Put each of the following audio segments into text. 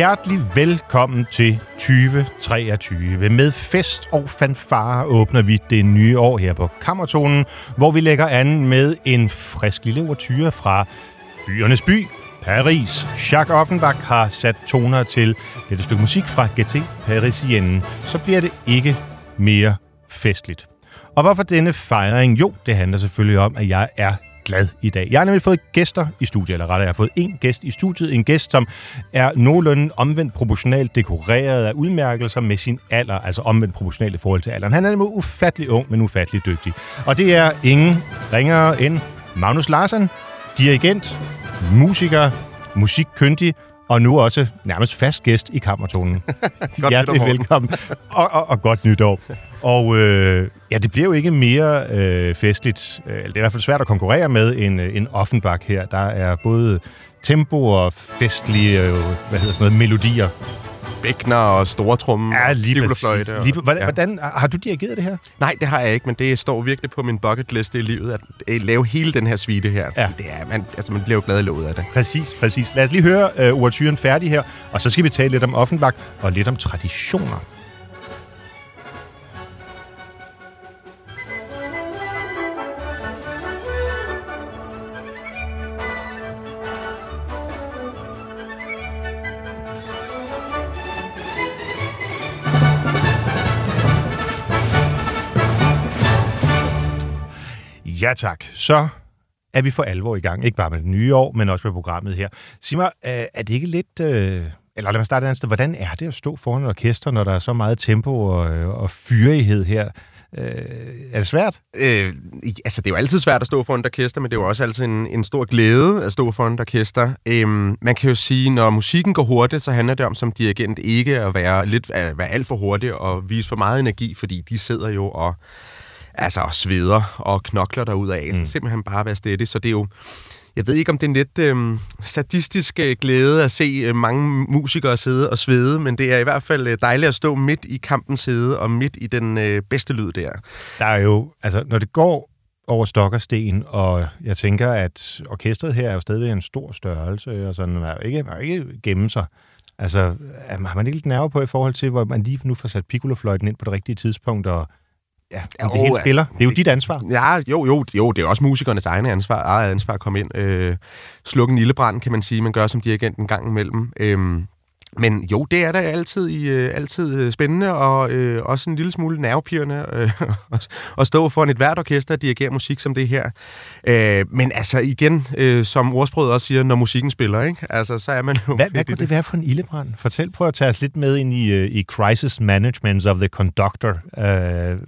Hjertelig velkommen til 2023. Med fest og fanfare åbner vi det nye år her på Kammertonen, hvor vi lægger an med en frisk lille overtyre fra byernes by, Paris. Jacques Offenbach har sat toner til dette stykke musik fra GT Parisienne. Så bliver det ikke mere festligt. Og hvorfor denne fejring? Jo, det handler selvfølgelig om, at jeg er glad i dag. Jeg har nemlig fået gæster i studiet, eller rettere, jeg har fået en gæst i studiet. En gæst, som er nogenlunde omvendt proportionalt dekoreret af udmærkelser med sin alder, altså omvendt proportionalt i forhold til alderen. Han er nemlig ufattelig ung, men ufattelig dygtig. Og det er ingen ringere end Magnus Larsen, dirigent, musiker, musikkyndig, og nu også nærmest fast gæst i Kammertonen. Hjertelig velkommen, og, og, og godt nytår. Og øh, ja, det bliver jo ikke mere øh, festligt. Det er i hvert fald svært at konkurrere med en, en Offenbach her. Der er både tempo og festlige øh, hvad hedder sådan noget, melodier bækner og store tromme ja, lige præcis. Og, lige, hvordan, ja. hvordan, har du dirigeret det her? Nej, det har jeg ikke, men det står virkelig på min bucket liste i livet, at, at lave hele den her suite her. Ja. Det er, man, altså, man bliver jo glad i låget af det. Præcis, præcis. Lad os lige høre uh, overturen færdig her, og så skal vi tale lidt om Offenbach og lidt om traditioner. Ja tak. Så er vi for alvor i gang. Ikke bare med det nye år, men også med programmet her. Sig mig, øh, er det ikke lidt... Øh, eller lad mig starte et andet sted. Hvordan er det at stå foran et orkester, når der er så meget tempo og, øh, og fyrighed her? Øh, er det svært? Øh, altså, det er jo altid svært at stå foran et orkester, men det er jo også altid en, en stor glæde at stå foran et orkester. Øhm, man kan jo sige, når musikken går hurtigt, så handler det om som dirigent ikke at være, lidt, at være alt for hurtig og vise for meget energi, fordi de sidder jo og altså sveder og knokler derud af. Mm. Så simpelthen bare være steady. Så det er jo, jeg ved ikke, om det er en lidt øh, sadistisk øh, glæde at se øh, mange musikere sidde og svede, men det er i hvert fald øh, dejligt at stå midt i kampens side og midt i den øh, bedste lyd der. Der er jo, altså når det går over stok og sten, og jeg tænker, at orkestret her er jo stadigvæk en stor størrelse, og sådan, man er ikke, man er ikke gemme sig. Altså, har man ikke lidt nerve på i forhold til, hvor man lige nu får sat piccolofløjten ind på det rigtige tidspunkt, og Ja, om det hele spiller. Det er jo dit ansvar. Ja, jo, jo, jo, det er også musikernes egne ansvar, eget ansvar at komme ind. Øh, slukke en lille brand, kan man sige, man gør som dirigent en gang imellem. Øh, men jo, det er da altid, i, øh, altid øh, spændende og øh, også en lille smule nervepirrende øh, at stå foran et hvert orkester og dirigere musik som det her. Øh, men altså igen, øh, som ordsproget også siger, når musikken spiller, ikke? Altså, så er man jo... Hvad, hvad kunne det være for en ildebrand? Fortæl, prøv at tage os lidt med ind i, øh, i Crisis Management of the Conductor. Øh,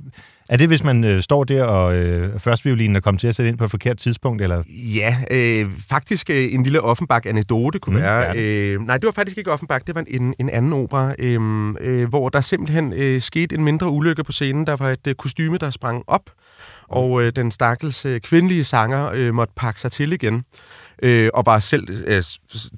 er det, hvis man øh, står der, og øh, førstviolinen er kommet til at sætte ind på et forkert tidspunkt? Eller? Ja, øh, faktisk øh, en lille Offenbach-anekdote kunne mm, være. Øh, nej, det var faktisk ikke Offenbach, det var en, en anden opera, øh, øh, hvor der simpelthen øh, skete en mindre ulykke på scenen. Der var et øh, kostyme, der sprang op, og øh, den stakkels øh, kvindelige sanger øh, måtte pakke sig til igen øh, og var selv øh,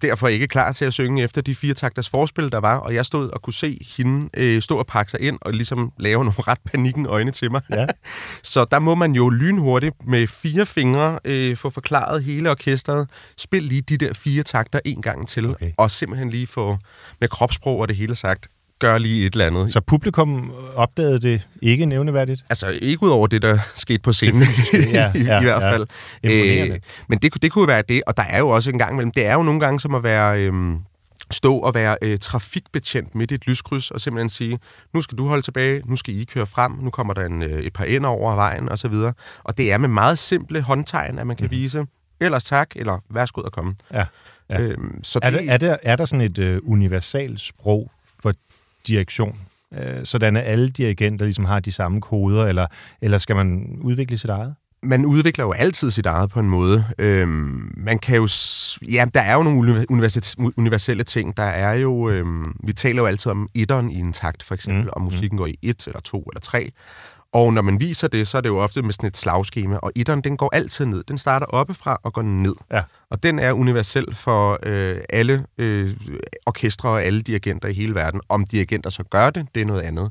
derfor ikke klar til at synge efter de fire takters forspil, der var, og jeg stod og kunne se hende øh, stå og pakke sig ind og ligesom lave nogle ret panikken øjne til mig. Ja. så der må man jo lynhurtigt med fire fingre øh, få forklaret hele orkestret, spil lige de der fire takter en gang til, okay. og simpelthen lige få med kropssprog og det hele sagt, gør lige et eller andet. Så publikum opdagede det ikke nævneværdigt? Altså ikke ud over det, der skete på scenen, ja, ja, i hvert fald. Ja. Øh, men det, det kunne være det, og der er jo også en gang imellem, det er jo nogle gange som at være... Øh, stå og være øh, trafikbetjent midt i et lyskryds og simpelthen sige, nu skal du holde tilbage, nu skal I køre frem, nu kommer der en, øh, et par ender over vejen osv. Og, og det er med meget simple håndtegn, at man kan mm. vise, ellers tak, eller værsgo at komme. Ja. Ja. Øhm, så er, det, er, der, er der sådan et øh, universalt sprog direktion, øh, sådan at alle dirigenter ligesom har de samme koder, eller, eller skal man udvikle sit eget? man udvikler jo altid sit eget på en måde. Øhm, man kan jo... Ja, der er jo nogle universelle ting. Der er jo... Øhm, vi taler jo altid om etteren i en takt, for eksempel, mm. om musikken mm. går i et, eller to, eller tre. Og når man viser det, så er det jo ofte med sådan et slagskema, og etteren, den går altid ned. Den starter oppefra og går ned. Ja. Og den er universel for øh, alle øh, orkestre og alle dirigenter i hele verden. Om dirigenter så gør det, det er noget andet.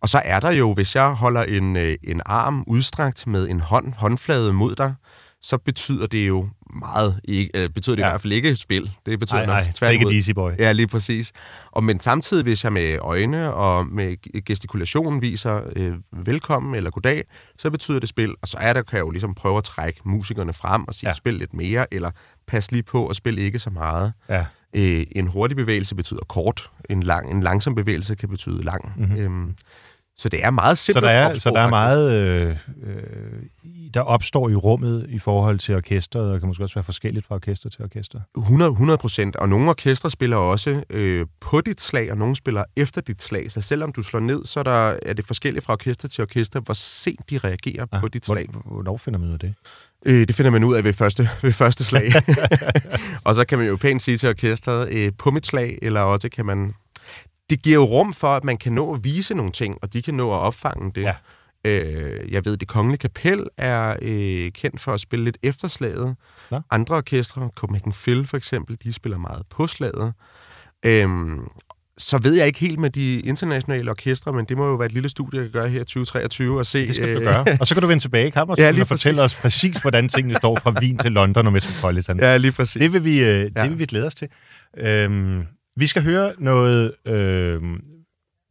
Og så er der jo, hvis jeg holder en, øh, en arm udstrakt med en hånd, håndflade mod dig, så betyder det jo meget øh, betyder det ja. i hvert fald ikke spil. Det betyder nej, nok nej, ikke easy boy. Ja, lige præcis. Og men samtidig, hvis jeg med øjne og med gestikulation viser øh, velkommen eller goddag, så betyder det spil. Og så er der, kan jeg jo ligesom prøve at trække musikerne frem og sige, ja. spil lidt mere, eller pas lige på og spil ikke så meget. Ja. Øh, en hurtig bevægelse betyder kort. En, lang, en langsom bevægelse kan betyde lang. Mm-hmm. Øhm, så det er meget simpelt. Så der er, så der er meget, øh, øh, der opstår i rummet i forhold til orkestret, og kan måske også være forskelligt fra orkester til orkester. 100 procent, og nogle orkestre spiller også øh, på dit slag, og nogle spiller efter dit slag. Så selvom du slår ned, så er, der, er det forskelligt fra orkester til orkester, hvor sent de reagerer ah, på dit slag. Hvornår finder man ud af det? Øh, det finder man ud af ved første, ved første slag. og så kan man jo pænt sige til orkestret, øh, på mit slag, eller også kan man det giver jo rum for, at man kan nå at vise nogle ting, og de kan nå at opfange det. Ja. Øh, jeg ved, det kongelige kapel er øh, kendt for at spille lidt efterslaget. Ja. Andre orkestre, Copenhagen Phil for eksempel, de spiller meget på slaget. Øh, så ved jeg ikke helt med de internationale orkestre, men det må jo være et lille studie, jeg kan gøre her 2023 og se... Det skal du gøre. Og så kan du vende tilbage i kammer, ja, og fortælle os præcis, hvordan tingene står fra Wien til London og Metropolitan. Ja, lige præcis. Det vil vi, øh, det ja. vil vi glæde os til. Øhm, vi skal høre noget øh,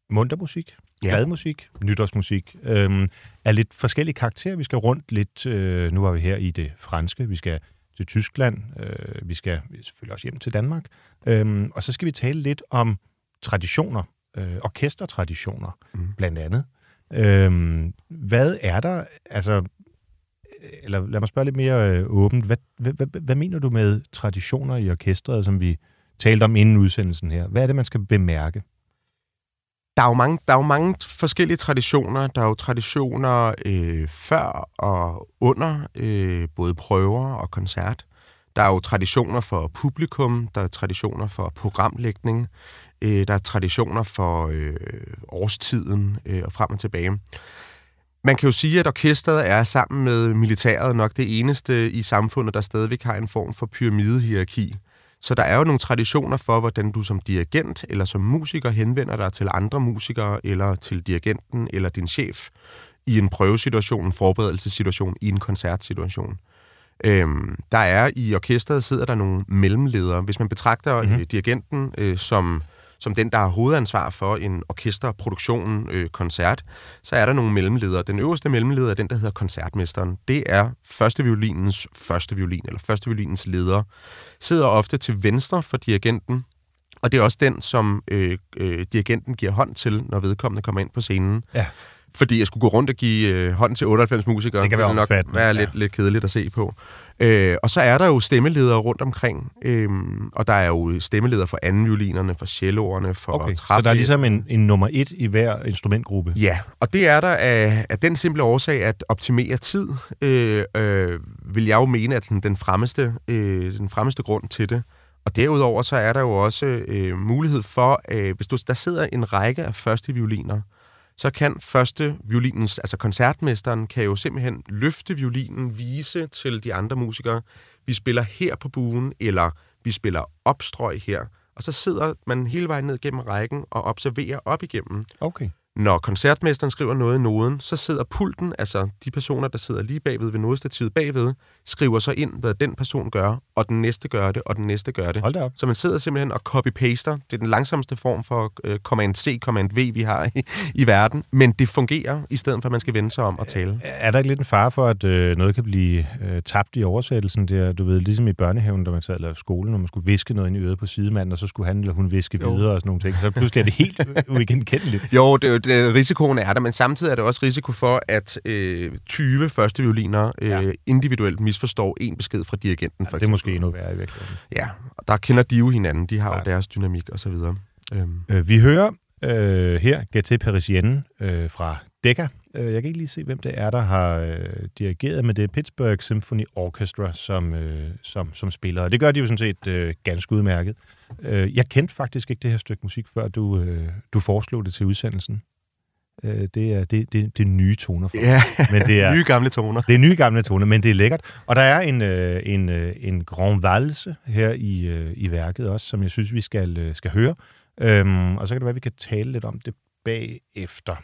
muntermusik, ja. gladmusik, nytårsmusik, øh, af lidt forskellige karakterer. Vi skal rundt lidt, øh, nu var vi her i det franske, vi skal til Tyskland, øh, vi skal selvfølgelig også hjem til Danmark, øh, og så skal vi tale lidt om traditioner, øh, orkestertraditioner mm. blandt andet. Øh, hvad er der, altså, eller lad mig spørge lidt mere øh, åbent, hvad, hvad, hvad, hvad mener du med traditioner i orkestret, som vi talte om inden udsendelsen her. Hvad er det, man skal bemærke? Der er jo mange, der er jo mange forskellige traditioner. Der er jo traditioner øh, før og under øh, både prøver og koncert. Der er jo traditioner for publikum, der er traditioner for programlægning, øh, der er traditioner for øh, årstiden øh, og frem og tilbage. Man kan jo sige, at orkestret er sammen med militæret nok det eneste i samfundet, der stadigvæk har en form for pyramidehierarki. Så der er jo nogle traditioner for, hvordan du som dirigent eller som musiker henvender dig til andre musikere, eller til dirigenten eller din chef i en prøvesituation, en forberedelsessituation, i en koncertsituation. Øhm, der er i orkestret sidder der nogle mellemledere. Hvis man betragter mm-hmm. dirigenten øh, som som den, der har hovedansvar for en orkesterproduktion, øh, koncert, så er der nogle mellemledere. Den øverste mellemleder er den, der hedder koncertmesteren. Det er første violinens første violin, eller første violinens leder. Sidder ofte til venstre for dirigenten, og det er også den, som øh, øh, dirigenten giver hånd til, når vedkommende kommer ind på scenen. Ja. Fordi jeg skulle gå rundt og give øh, hånd til 98 musikere. Det kan være, nok være lidt, ja. lidt kedeligt at se på. Øh, og så er der jo stemmeledere rundt omkring, øh, og der er jo stemmeledere for anden violinerne, for celloerne, for okay, Så der er ligesom en, en nummer et i hver instrumentgruppe? Ja, og det er der af, af den simple årsag, at optimere tid, øh, øh, vil jeg jo mene, at sådan, den, fremmeste, øh, den fremmeste grund til det. Og derudover så er der jo også øh, mulighed for, øh, hvis du, der sidder en række af første violiner, så kan første violinens, altså koncertmesteren, kan jo simpelthen løfte violinen, vise til de andre musikere, vi spiller her på buen, eller vi spiller opstrøg her. Og så sidder man hele vejen ned gennem rækken og observerer op igennem. Okay. Når koncertmesteren skriver noget i noden, så sidder pulten, altså de personer, der sidder lige bagved ved nodestativet bagved, skriver så ind, hvad den person gør, og den næste gør det, og den næste gør det. Hold da op. Så man sidder simpelthen og copy-paster. Det er den langsomste form for uh, Command-C, Command-V, vi har i, i verden. Men det fungerer, i stedet for at man skal vende sig om og tale. Er der ikke lidt en fare for, at uh, noget kan blive uh, tabt i oversættelsen? Der, du ved, ligesom i børnehaven, da man sad eller skolen, når man skulle viske noget ind i øret på sidemanden, og så skulle han eller hun viske jo. videre og sådan nogle ting. Så pludselig er det helt uigenkendeligt. jo, det, det, risikoen er der, men samtidig er der også risiko for, at øh, 20 første violiner øh, ja. individuelt misforstår en besked fra dirigenten. Ja, for det er måske endnu værre i virkeligheden. Ja, og der kender de jo hinanden. De har ja. jo deres dynamik og så videre. Øhm. Øh, vi hører øh, her Gaté Parisienne øh, fra Decca. Øh, jeg kan ikke lige se, hvem det er, der har øh, dirigeret, men det er Pittsburgh Symphony Orchestra, som, øh, som, som spiller. Og det gør de jo sådan set øh, ganske udmærket. Øh, jeg kendte faktisk ikke det her stykke musik, før du, øh, du foreslog det til udsendelsen. Øh, det er det, det, det nye toner for Ja, men det er, nye gamle toner. Det er nye gamle toner, men det er lækkert. Og der er en, øh, en, øh, en grand valse her i, i værket også, som jeg synes, vi skal, skal høre. Øhm, og så kan det være, at vi kan tale lidt om det bagefter.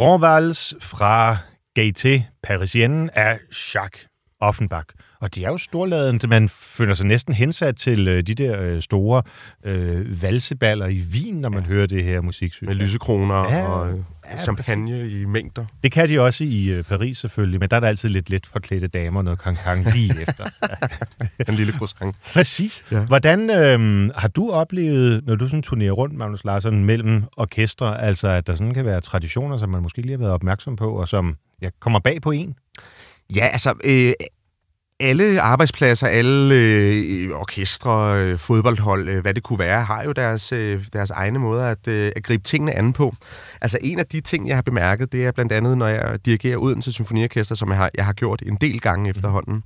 Grand Vals fra Gaieté Parisienne af Jacques Offenbach. Og de er jo storladende. Man føler sig næsten hensat til øh, de der øh, store øh, valseballer i Wien, når man ja. hører det her musik. Med lysekroner ja, og øh, ja, champagne præcis. i mængder. Det kan de også i øh, Paris selvfølgelig, men der er der altid lidt let forklædte damer, noget kankang lige efter. en lille croissant. Præcis. Ja. Hvordan øh, har du oplevet, når du sådan turnerer rundt, Magnus Larsson, mellem orkestre, altså at der sådan kan være traditioner, som man måske lige har været opmærksom på, og som ja, kommer bag på en? Ja, altså, øh, alle arbejdspladser, alle øh, orkestre, øh, fodboldhold, øh, hvad det kunne være, har jo deres, øh, deres egne måder at, øh, at gribe tingene an på. Altså en af de ting, jeg har bemærket, det er blandt andet, når jeg dirigerer Odense Symfoniorkester, som jeg har, jeg har gjort en del gange efterhånden.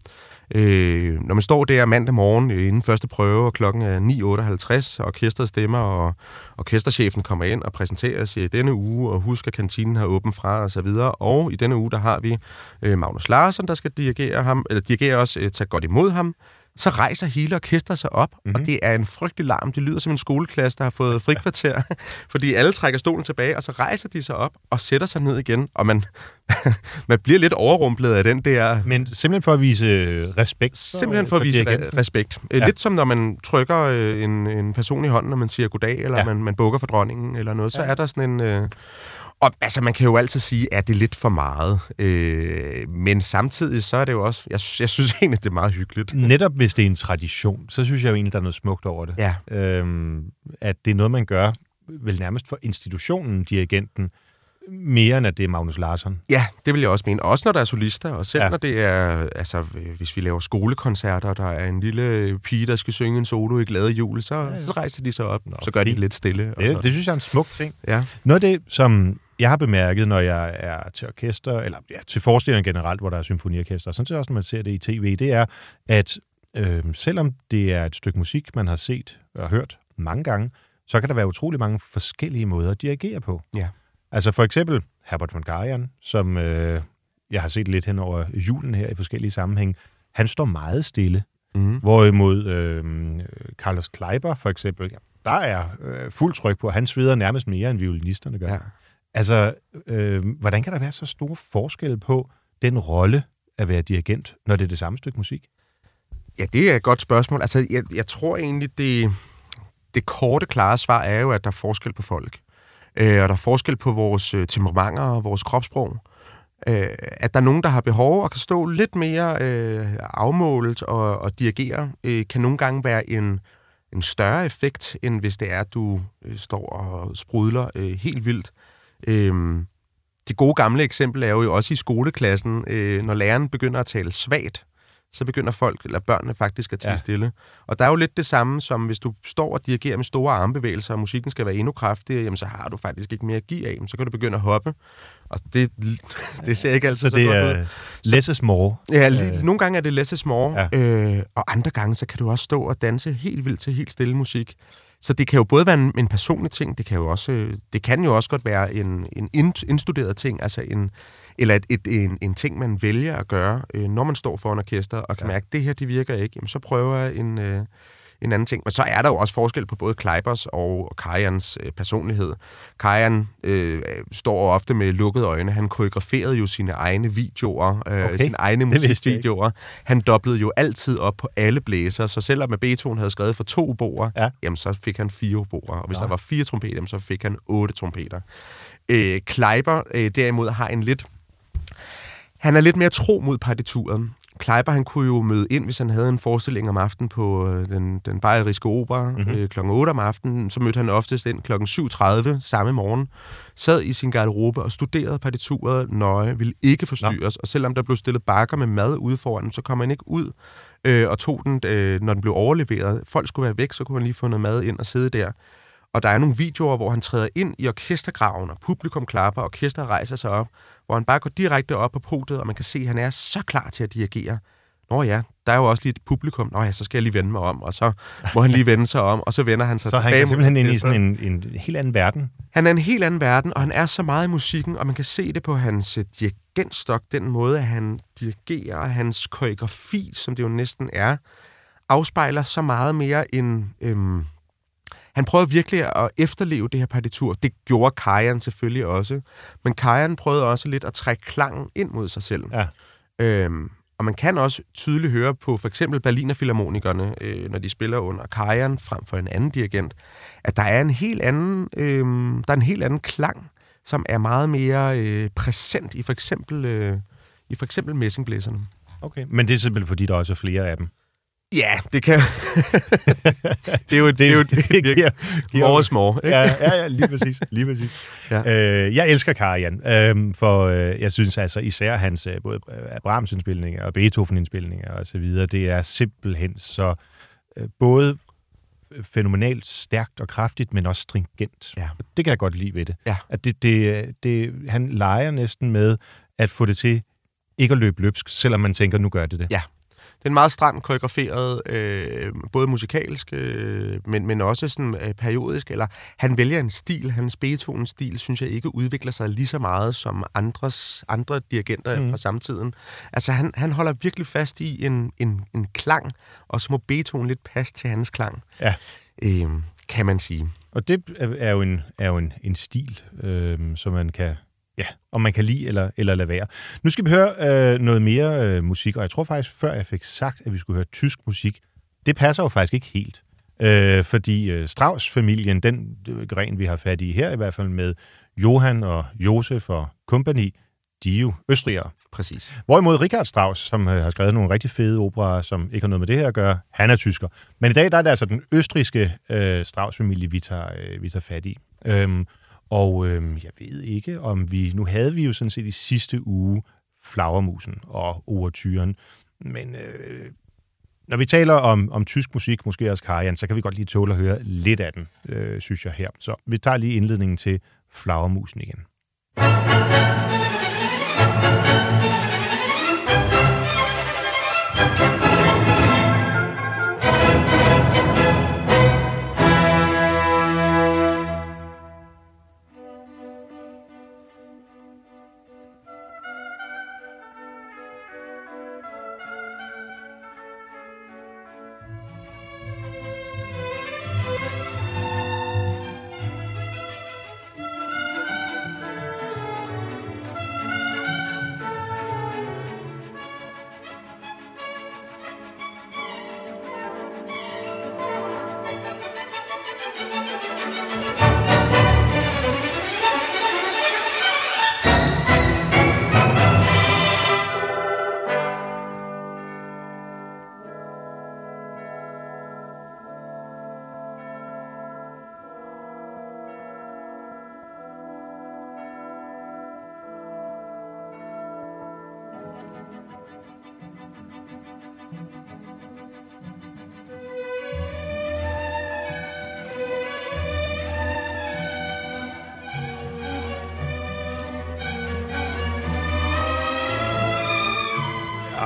Øh, når man står der mandag morgen øh, inden første prøve, og klokken er 9.58, og orkestret stemmer, og orkesterchefen kommer ind og præsenterer sig i denne uge, og husker, at kantinen har åben fra, og så videre. Og i denne uge, der har vi øh, Magnus Larsen, der skal dirigere, ham, eller dirigere os, øh, tage godt imod ham så rejser hele orkestret sig op, mm-hmm. og mhm. det er en frygtelig larm. Det lyder som en skoleklasse, der har fået frikvarter, fordi alle trækker stolen tilbage, og så rejser de sig op og sætter sig ned igen, og man, man bliver lidt overrumplet af den der... Men simpelthen for at vise respekt? Simpelthen for at vise re- respekt. Ja. Lidt som når man trykker øh, en, en person i hånden, når man siger goddag, eller ja. man, man bukker for dronningen, eller noget, så ja. er der sådan en... Øh, og altså, man kan jo altid sige, at det er lidt for meget. Øh, men samtidig så er det jo også... Jeg, jeg synes egentlig, det er meget hyggeligt. Netop hvis det er en tradition, så synes jeg jo egentlig, der er noget smukt over det. Ja. Øhm, at det er noget, man gør vel nærmest for institutionen, dirigenten, mere end at det er Magnus Larsson. Ja, det vil jeg også mene. Også når der er solister, og selv ja. når det er, altså hvis vi laver skolekoncerter, der er en lille pige, der skal synge en solo i glade jul, så, ja, ja. så rejser de sig op, Nå, så gør de lidt stille. Det, det synes jeg er en smuk ting. Ja. Noget af det, som jeg har bemærket, når jeg er til orkester, eller ja, til forestillinger generelt, hvor der er symfoniorkester, og sådan set også, når man ser det i tv, det er, at øh, selvom det er et stykke musik, man har set og hørt mange gange, så kan der være utrolig mange forskellige måder at dirigere på. Ja. Altså for eksempel Herbert von Karajan, som øh, jeg har set lidt hen over julen her i forskellige sammenhæng, han står meget stille. Mm. Hvorimod øh, Carlos Kleiber for eksempel, ja, der er øh, fuld tryk på, han sveder nærmest mere end violinisterne gør. Ja. Altså, øh, hvordan kan der være så store forskelle på den rolle at være dirigent, når det er det samme stykke musik? Ja, det er et godt spørgsmål. Altså, jeg, jeg tror egentlig, det, det korte, klare svar er jo, at der er forskel på folk. Øh, og der er forskel på vores øh, temperamenter og vores kropssprog. Øh, at der er nogen, der har behov og kan stå lidt mere øh, afmålet og, og dirigere, øh, kan nogle gange være en, en større effekt, end hvis det er, at du øh, står og sprudler øh, helt vildt. Øh, det gode gamle eksempel er jo også i skoleklassen, øh, når læreren begynder at tale svagt, så begynder folk, eller børnene faktisk at tige ja. stille. Og der er jo lidt det samme, som hvis du står og dirigerer med store armbevægelser, og musikken skal være endnu kraftigere, jamen så har du faktisk ikke mere at give af, så kan du begynde at hoppe. Og det, det ser ikke altid så, så det godt ud. less is more. Ja, øh. nogle gange er det less is more, ja. øh, og andre gange, så kan du også stå og danse helt vildt til helt stille musik. Så det kan jo både være en, en personlig ting, det kan jo også, det kan jo også godt være en, en indstuderet ting, altså en, eller et, et, en, en ting, man vælger at gøre, øh, når man står foran orkester og kan ja. mærke, at det her, det virker ikke, jamen så prøver jeg en, øh, en anden ting. Men så er der jo også forskel på både Kleibers og Kajans øh, personlighed. Kajan øh, står ofte med lukkede øjne. Han koreograferede jo sine egne videoer, øh, okay. sine egne musikvideoer. Han doblede jo altid op på alle blæser, så selvom Beethoven havde skrevet for to oboer, ja. jamen så fik han fire oboer. Og hvis ja. der var fire trompeter, jamen, så fik han otte trompeter. Øh, Kleiber øh, derimod har en lidt han er lidt mere tro mod partituret. Kleiber, han kunne jo møde ind, hvis han havde en forestilling om aftenen på øh, den, den bayeriske opera mm-hmm. øh, kl. 8 om aftenen. Så mødte han oftest ind kl. 7.30 samme morgen, sad i sin garderobe og studerede partituret nøje, ville ikke forstyrres. Nå. Og selvom der blev stillet bakker med mad ude foran, så kom han ikke ud øh, og tog den, øh, når den blev overleveret. Folk skulle være væk, så kunne han lige få noget mad ind og sidde der. Og der er nogle videoer, hvor han træder ind i orkestergraven, og publikum klapper, og orkestret rejser sig op, hvor han bare går direkte op på podiet, og man kan se, at han er så klar til at dirigere. Nå ja, der er jo også lige et publikum. Nå ja, så skal jeg lige vende mig om, og så må han lige vende sig om, og så vender han sig så tilbage. Så han er simpelthen ind i sådan en, en helt anden verden? Han er en helt anden verden, og han er så meget i musikken, og man kan se det på hans uh, dirigentstok, den måde, at han dirigerer, hans koreografi, som det jo næsten er, afspejler så meget mere en... Øhm, han prøvede virkelig at efterleve det her partitur. Det gjorde Kajan selvfølgelig også. Men Kajan prøvede også lidt at trække klangen ind mod sig selv. Ja. Øhm, og man kan også tydeligt høre på for eksempel Berliner Philharmonikerne, øh, når de spiller under Kajan frem for en anden dirigent, at der er en helt anden, øh, der er en helt anden klang, som er meget mere øh, præsent i for eksempel, øh, i for eksempel messingblæserne. Okay, men det er simpelthen fordi, der også er flere af dem. Ja, det kan... det er jo, det, det, er jo, det, det giver, giver more ikke? Ja, ja, ja, lige præcis. Lige præcis. ja. øh, jeg elsker Karajan, øh, for øh, jeg synes altså især hans øh, både øh, Brahms-indspilninger og Beethoven-indspilninger og så videre, det er simpelthen så øh, både fænomenalt stærkt og kraftigt, men også stringent. Ja. Det kan jeg godt lide ved det. Ja. At det, det, det, han leger næsten med at få det til ikke at løbe løbsk, selvom man tænker, nu gør det det. Ja, det er en meget stramt koreograferet, øh, både musikalsk, øh, men, men også sådan øh, periodisk. Eller han vælger en stil, hans Beethoven stil, synes jeg ikke udvikler sig lige så meget som andres, andre dirigenter mm. fra samtiden. Altså han, han holder virkelig fast i en, en, en klang, og så må Beethoven lidt passe til hans klang. Ja. Øh, kan man sige. Og det er jo en, er jo en, en stil, øh, som man kan ja, om man kan lide eller, eller lade være. Nu skal vi høre øh, noget mere øh, musik, og jeg tror faktisk, før jeg fik sagt, at vi skulle høre tysk musik, det passer jo faktisk ikke helt. Øh, fordi øh, Strauss-familien, den øh, gren, vi har fat i her, i hvert fald med Johann og Josef og kompagni, de er jo østrigere. Præcis. Hvorimod Richard Strauss, som øh, har skrevet nogle rigtig fede operer, som ikke har noget med det her at gøre, han er tysker. Men i dag der er det altså den østrigske øh, Strauss-familie, vi tager, øh, vi tager fat i. Øhm, og øh, jeg ved ikke, om vi... Nu havde vi jo sådan set i sidste uge Flagermusen og Overtyren, men øh, når vi taler om, om tysk musik, måske også Karajan, så kan vi godt lige tåle at høre lidt af den, øh, synes jeg her. Så vi tager lige indledningen til Flagermusen igen.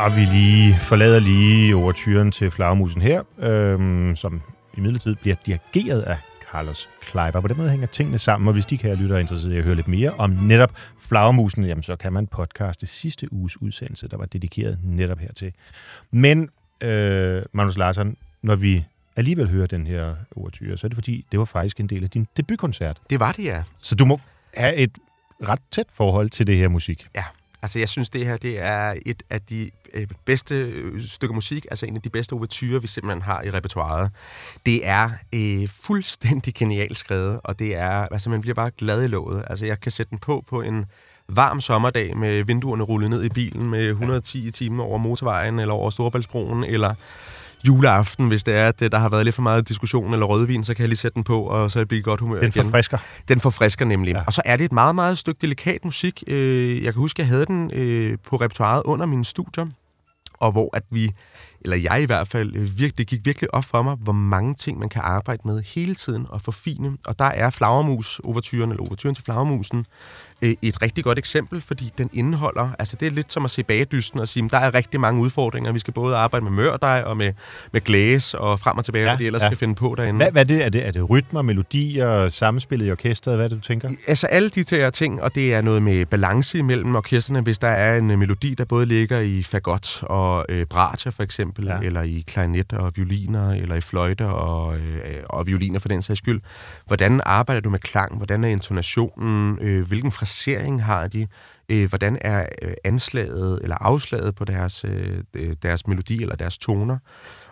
Og vi lige forlader lige overtyren til Flagermusen her, øhm, som i midlertid bliver dirigeret af Carlos Kleiber. På den måde hænger tingene sammen, og hvis de kan lytte er interesseret i at høre lidt mere om netop Flagermusen, jamen så kan man podcaste sidste uges udsendelse, der var dedikeret netop hertil. Men, øh, Magnus Larsson, når vi alligevel hører den her overtyre, så er det fordi, det var faktisk en del af din debutkoncert. Det var det, ja. Så du må have et ret tæt forhold til det her musik. Ja, altså jeg synes, det her det er et af de Øh, bedste øh, stykke stykker musik, altså en af de bedste overtyrer, vi simpelthen har i repertoiret. Det er øh, fuldstændig genialt skrevet, og det er, altså man bliver bare glad i låget. Altså jeg kan sætte den på på en varm sommerdag med vinduerne rullet ned i bilen med 110 timer over motorvejen eller over Storebæltsbroen, eller juleaften, hvis det er, at der har været lidt for meget diskussion eller rødvin, så kan jeg lige sætte den på, og så bliver godt humør Den igen. forfrisker. Den forfrisker nemlig. Ja. Og så er det et meget, meget stykke delikat musik. Øh, jeg kan huske, at jeg havde den øh, på repertoiret under mine studier, og hvor at vi, eller jeg i hvert fald, øh, virkelig, det gik virkelig op for mig, hvor mange ting man kan arbejde med hele tiden og forfine. Og der er flagermus, overtyren, eller overtyren til flagermusen, øh, et rigtig godt eksempel, fordi den indeholder, altså det er lidt som at se bagdysten og sige, at der er rigtig mange udfordringer. Vi skal både arbejde med mørdej og med, med glæs og frem og tilbage, ja, hvad de ellers ja. skal finde på derinde. Hvad, hvad er, det? Er, det, er det rytmer, melodier, samspillet i orkestret? Hvad er det, du tænker? Altså alle de her ting, og det er noget med balance mellem orkesterne, hvis der er en melodi, der både ligger i fagot og øh, bratia for eksempel, ja. eller i klarinet og violiner, eller i fløjte og, øh, og violiner for den sags skyld. Hvordan arbejder du med klang? Hvordan er intonationen? Øh, hvilken placering har de? Øh, hvordan er øh, anslaget eller afslaget på deres, øh, øh, deres melodi eller deres toner?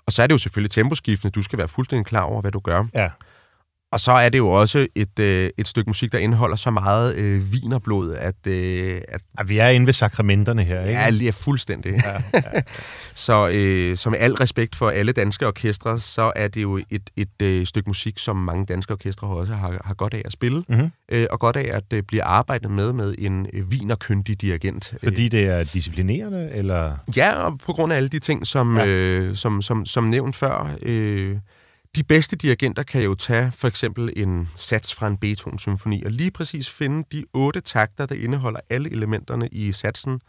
Og så er det jo selvfølgelig temposkiftende. Du skal være fuldstændig klar over, hvad du gør. Ja. Og så er det jo også et, øh, et stykke musik, der indeholder så meget øh, vinerblod, at... Øh, at ja, vi er inde ved sakramenterne her, ikke? Ja, lige fuldstændig. Ja, ja, så, øh, med al respekt for alle danske orkestre, så er det jo et, et øh, stykke musik, som mange danske orkestre også har, har godt af at spille, mm-hmm. øh, og godt af at øh, blive arbejdet med med en øh, vinerkyndig dirigent. Fordi det er disciplinerende, eller...? Ja, og på grund af alle de ting, som, ja. øh, som, som, som nævnt før... Øh, de bedste dirigenter kan jo tage for eksempel en sats fra en Beethoven-symfoni og lige præcis finde de otte takter, der indeholder alle elementerne i satsen,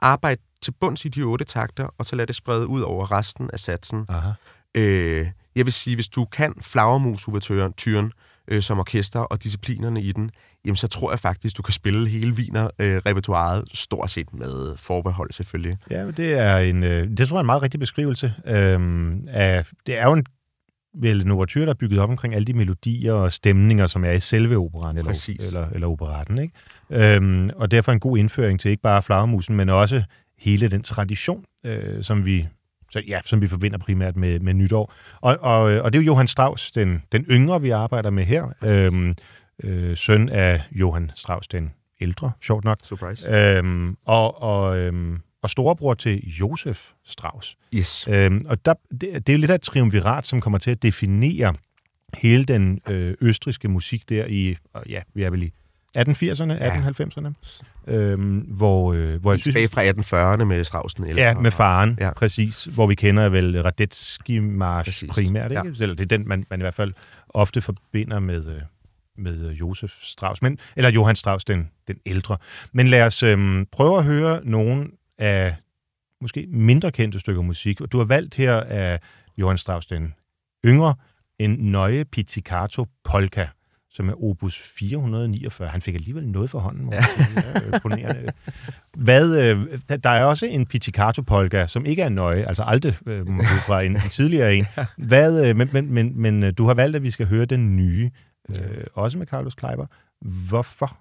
arbejde til bunds i de otte takter, og så lade det sprede ud over resten af satsen. Aha. Øh, jeg vil sige, hvis du kan flagermus-ouverturen øh, som orkester og disciplinerne i den, jamen så tror jeg faktisk, du kan spille hele Wiener-repertoireet øh, stort set med forbehold selvfølgelig. Ja, det er en, øh, det tror jeg er en meget rigtig beskrivelse. Øhm, af, det er jo en vel en overture, der er bygget op omkring alle de melodier og stemninger, som er i selve operan eller, eller, eller operaten. Ikke? Øhm, og derfor en god indføring til ikke bare flagermusen, men også hele den tradition, øh, som vi så, ja, som vi forbinder primært med, med nytår. Og, og, og det er jo Johann Strauss, den, den yngre, vi arbejder med her. Øhm, øh, søn af Johann Strauss, den ældre, sjovt nok. Surprise. Øhm, og og øhm, og storebror til Josef Strauss. Yes. Øhm, og der, det, det er jo lidt af et triumvirat, som kommer til at definere hele den øh, østriske musik der i, ja, vi er vel i 1880'erne, ja. 1890'erne, øhm, hvor, øh, hvor jeg synes... Tilbage fra 1840'erne med Straussen. Eller, ja, med faren, ja. præcis. Hvor vi kender vel Radetzky March primært, ikke? Ja. Eller det er den, man, man i hvert fald ofte forbinder med, øh, med Josef Strauss, men, eller Johann Strauss, den, den ældre. Men lad os øh, prøve at høre nogle af måske mindre kendte stykker musik. Du har valgt her af Johann Strauss den yngre en nøje pizzicato polka, som er opus 449. Han fik alligevel noget for hånden. Ja. Sige. Hvad, øh, der er også en pizzicato polka, som ikke er nøje, altså aldrig øh, fra en, en tidligere en. Hvad, øh, men, men, men, men øh, du har valgt, at vi skal høre den nye, øh, også med Carlos Kleiber. Hvorfor?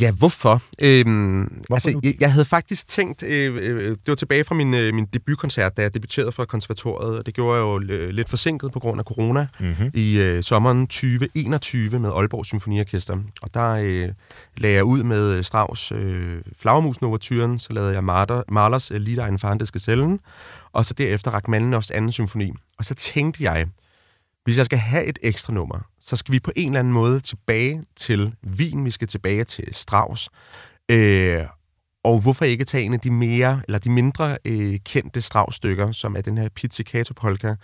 Ja, hvorfor? Øhm, hvorfor altså, jeg, jeg havde faktisk tænkt, øh, øh, det var tilbage fra min, øh, min debutkoncert, da jeg debuterede fra konservatoriet, og det gjorde jeg jo lidt forsinket på grund af corona, mm-hmm. i øh, sommeren 2021 med Aalborg Symfoniorkester. Og der øh, lagde jeg ud med Strauss øh, Flagermusen så lavede jeg Marder, Marlers øh, Lieder en farendeske cellen, og så derefter Rachmaninoffs anden symfoni. Og så tænkte jeg, hvis jeg skal have et ekstra nummer, så skal vi på en eller anden måde tilbage til Wien, vi skal tilbage til Strauss. Øh, og hvorfor ikke tage en af de mere, eller de mindre øh, kendte Strauss-stykker, som er den her Pizzicato Polka.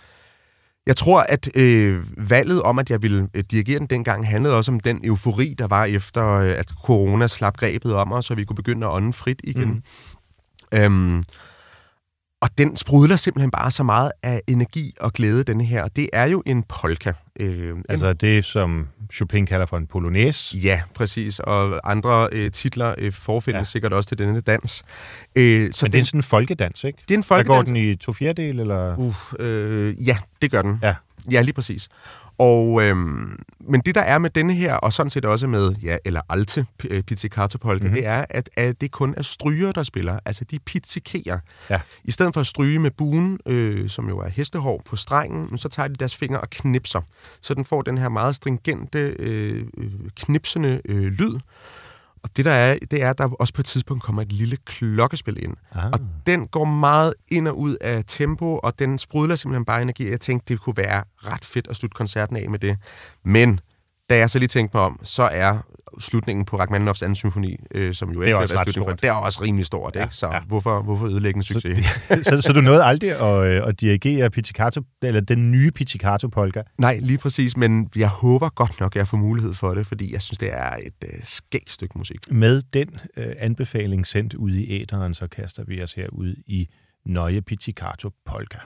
Jeg tror, at øh, valget om, at jeg ville øh, dirigere den dengang, handlede også om den eufori, der var efter, øh, at corona slap grebet om os, så vi kunne begynde at ånde frit igen. Mm. Øhm, og den sprudler simpelthen bare så meget af energi og glæde, denne her. Det er jo en polka. Øh, altså en... det, som Chopin kalder for en polonaise? Ja, præcis. Og andre øh, titler øh, forfindes ja. sikkert også til denne dans. Øh, så Men det er sådan en folkedans, ikke? Det er en folkedans. Der går den i to fjerdedel, eller? Uh, øh, ja, det gør den. Ja. Ja, lige præcis. Og, øhm, men det, der er med denne her, og sådan set også med, ja, eller alte øh, pizzicato polka, mm-hmm. det er, at, at det kun er stryger, der spiller. Altså, de pizzikerer. Ja. I stedet for at stryge med buen, øh, som jo er hestehår på strengen, så tager de deres fingre og knipser. Så den får den her meget stringente, øh, øh knipsende øh, lyd. Og det der er, det er, at der også på et tidspunkt kommer et lille klokkespil ind. Ah. Og den går meget ind og ud af tempo, og den sprudler simpelthen bare energi. Jeg tænkte, det kunne være ret fedt at slutte koncerten af med det. Men da jeg så lige tænkte mig om, så er slutningen på Rachmaninoffs anden symfoni, øh, som jo det er, også ret stort. det er også rimelig stort, ja, ikke? så ja. hvorfor, hvorfor ødelægge en succes? Så, så, så du nåede aldrig at, øh, at dirigere pizzicato, eller den nye pizzicato polka? Nej, lige præcis, men jeg håber godt nok, at jeg får mulighed for det, fordi jeg synes, det er et øh, skægt stykke musik. Med den øh, anbefaling sendt ud i æderen, så kaster vi os her ud i Nøje Pizzicato Polka.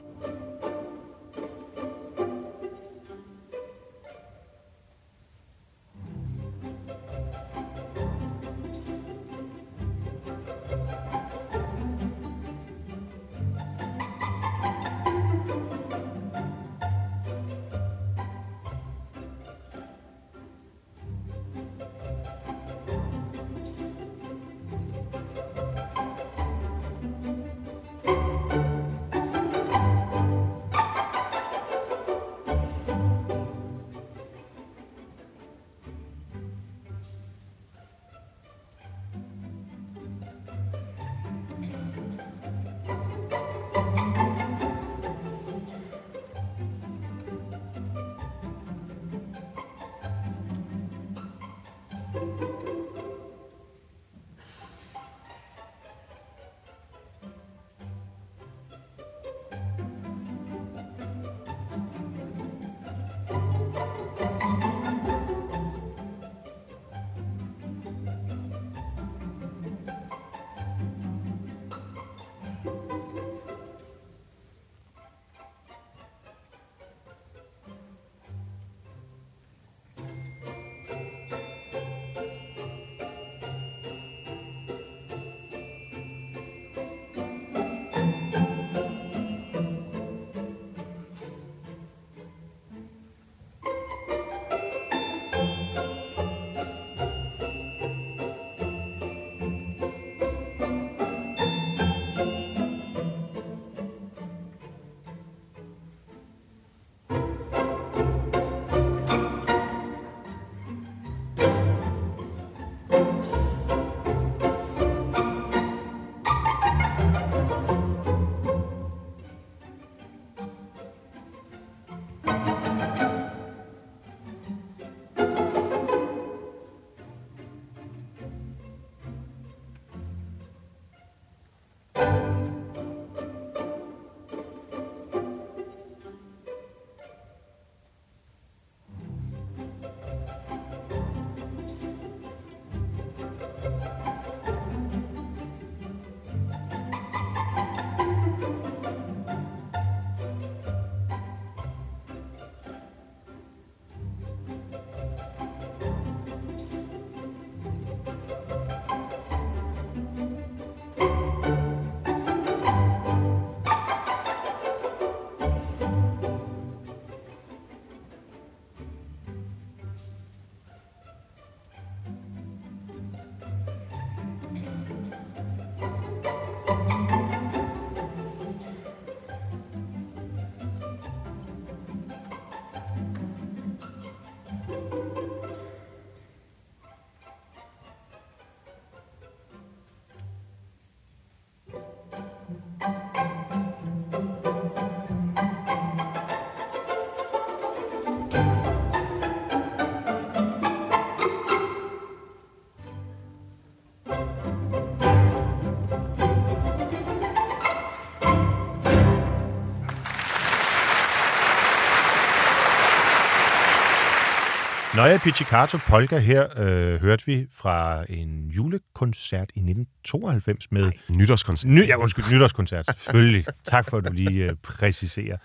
Nøje Pizzicato Polka her øh, hørte vi fra en julekoncert i 1992 med... Nej, nytårskoncert. Ny, ja, undskyld, nytårskoncert, selvfølgelig. tak for, at du lige øh, præciserer.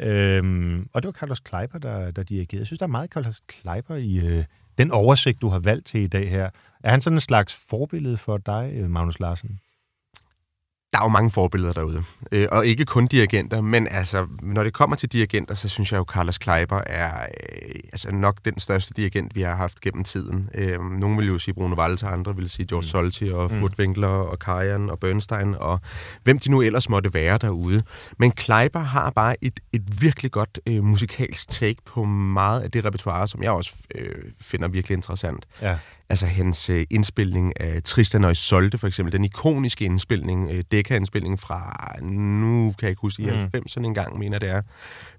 Øhm, og det var Carlos Kleiber, der, der dirigerede. Jeg synes, der er meget Carlos Kleiber i øh, den oversigt, du har valgt til i dag her. Er han sådan en slags forbillede for dig, øh, Magnus Larsen? Der er jo mange forbilleder derude. Øh, og ikke kun dirigenter, men altså, når det kommer til dirigenter, så synes jeg jo, Carlos Kleiber er øh, altså nok den største dirigent, vi har haft gennem tiden. Øh, nogle vil jo sige Bruno Walter, andre vil sige George mm. Solti og mm. Furtwängler og Kajan og Bernstein og hvem de nu ellers måtte være derude. Men Kleiber har bare et, et virkelig godt øh, musikalsk take på meget af det repertoire, som jeg også øh, finder virkelig interessant. Ja altså hans øh, indspilning af Tristan og Isolde, for eksempel, den ikoniske indspilning, øh, Decca-indspilning fra, nu kan jeg ikke huske, i mm. 90'erne en gang, mener det er,